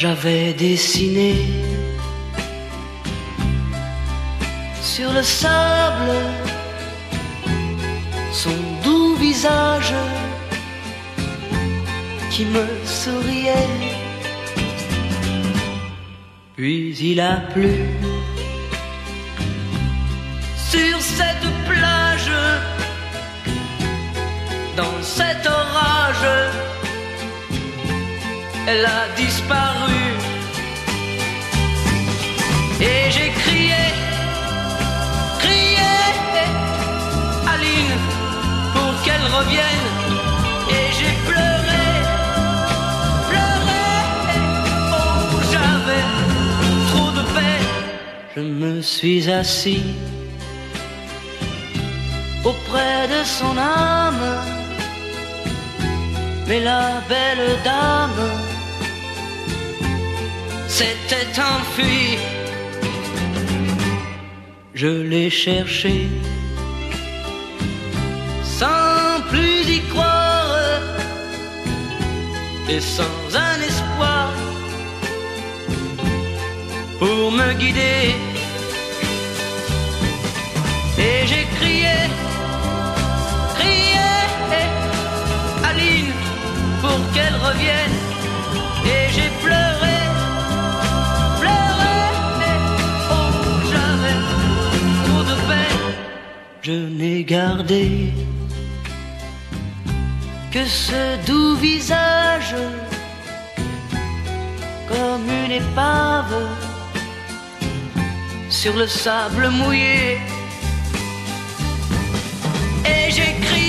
j'avais dessiné sur le sable son doux visage qui me souriait. Puis il a plu sur cette elle a disparu. Et j'ai crié, crié, Aline, pour qu'elle revienne. Et j'ai pleuré, pleuré, oh j'avais trop de peine. Je me suis assis auprès de son âme. Mais la belle dame s'était enfuie. Je l'ai cherché sans plus y croire et sans un espoir pour me guider. Et j'ai crié, Je n'ai gardé que ce doux visage comme une épave sur le sable mouillé. Et j'ai crié,